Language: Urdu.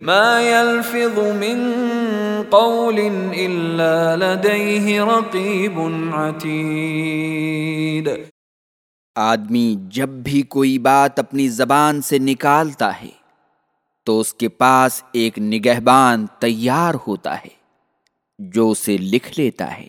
ما يلفظ من قول الا لديه رقيب عتيد. آدمی جب بھی کوئی بات اپنی زبان سے نکالتا ہے، تو اس کے پاس ایک نگہبان تیار ہوتا ہے، جو اسے لکھ لیتا ہے۔